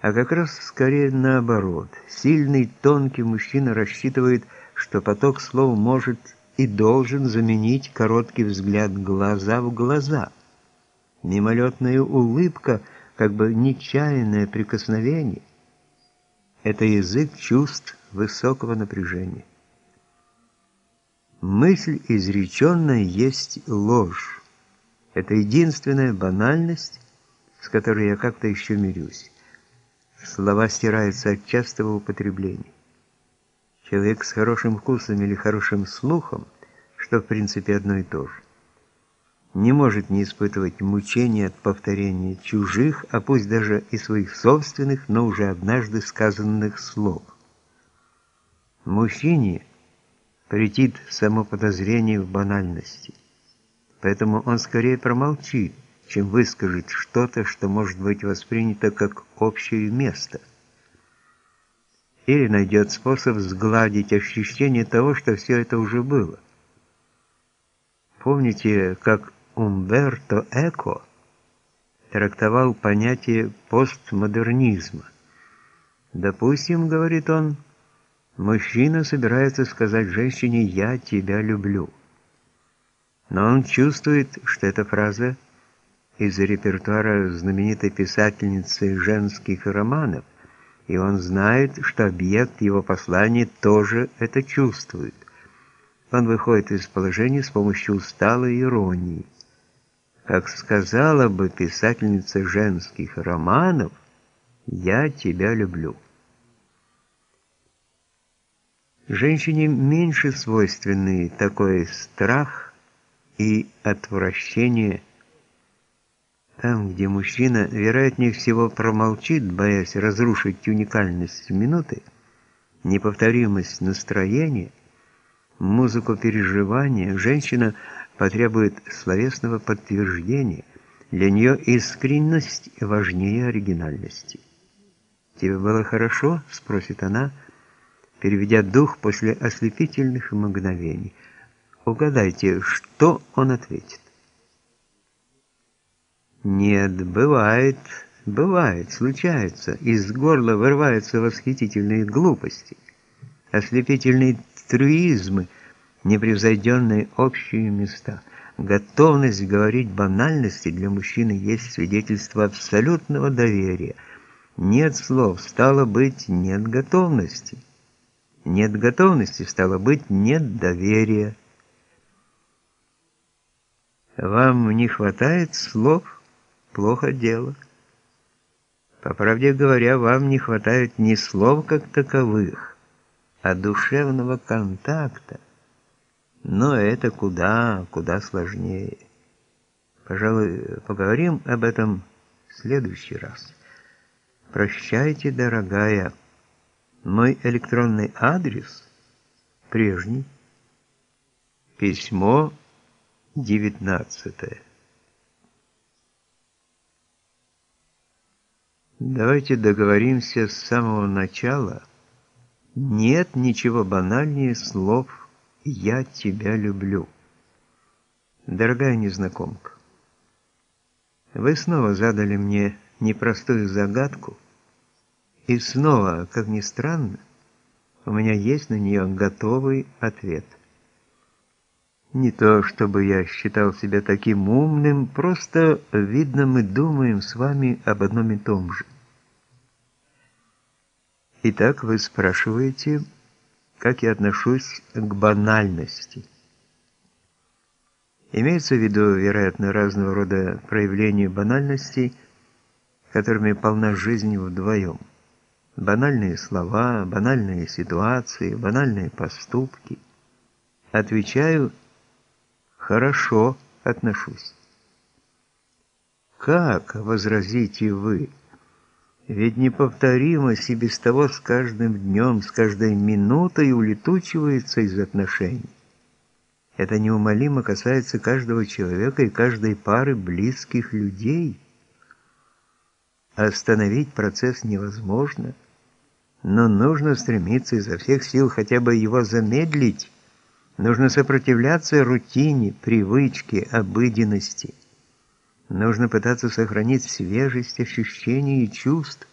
а как раз скорее наоборот. Сильный, тонкий мужчина рассчитывает, что поток слов может и должен заменить короткий взгляд глаза в глаза. Мимолетная улыбка, как бы нечаянное прикосновение – это язык чувств высокого напряжения. Мысль изреченная есть ложь. Это единственная банальность, с которой я как-то еще мирюсь. Слова стираются от частого употребления. Человек с хорошим вкусом или хорошим слухом, что в принципе одно и то же, не может не испытывать мучения от повторения чужих, а пусть даже и своих собственных, но уже однажды сказанных слов. Мужчине претит само подозрение в банальности. Поэтому он скорее промолчит, чем выскажет что-то, что может быть воспринято как общее место. Или найдет способ сгладить ощущение того, что все это уже было. Помните, как Умберто Эко трактовал понятие постмодернизма? Допустим, говорит он, Мужчина собирается сказать женщине «я тебя люблю». Но он чувствует, что эта фраза из репертуара знаменитой писательницы женских романов, и он знает, что объект его послания тоже это чувствует. Он выходит из положения с помощью усталой иронии. Как сказала бы писательница женских романов, «Я тебя люблю». Женщине меньше свойственны такой страх и отвращение. Там, где мужчина, вероятнее всего, промолчит, боясь разрушить уникальность минуты, неповторимость настроения, музыку переживания, женщина потребует словесного подтверждения. Для нее искренность важнее оригинальности. «Тебе было хорошо?» – спросит она – переведя дух после ослепительных мгновений. Угадайте, что он ответит? Нет, бывает, бывает, случается. Из горла вырываются восхитительные глупости, ослепительные трюизмы, непревзойденные общие места. Готовность говорить банальности для мужчины есть свидетельство абсолютного доверия. Нет слов, стало быть, нет готовности. Нет готовности, стало быть, нет доверия. Вам не хватает слов? Плохо дело. По правде говоря, вам не хватает ни слов как таковых, а душевного контакта. Но это куда, куда сложнее. Пожалуй, поговорим об этом в следующий раз. Прощайте, дорогая. Мой электронный адрес прежний. Письмо 19. Давайте договоримся с самого начала. Нет ничего банальнее слов «я тебя люблю». Дорогая незнакомка, вы снова задали мне непростую загадку – и снова, как ни странно, у меня есть на нее готовый ответ. Не то, чтобы я считал себя таким умным, просто, видно, мы думаем с вами об одном и том же. Итак, вы спрашиваете, как я отношусь к банальности. Имеется в виду, вероятно, разного рода проявления банальности, которыми полна жизнь вдвоем. Банальные слова, банальные ситуации, банальные поступки. Отвечаю, хорошо отношусь. Как, возразите вы, ведь неповторимость и без того с каждым днем, с каждой минутой улетучивается из отношений. Это неумолимо касается каждого человека и каждой пары близких людей. Остановить процесс невозможно – но нужно стремиться изо всех сил хотя бы его замедлить. Нужно сопротивляться рутине, привычке, обыденности. Нужно пытаться сохранить свежесть ощущений и чувств.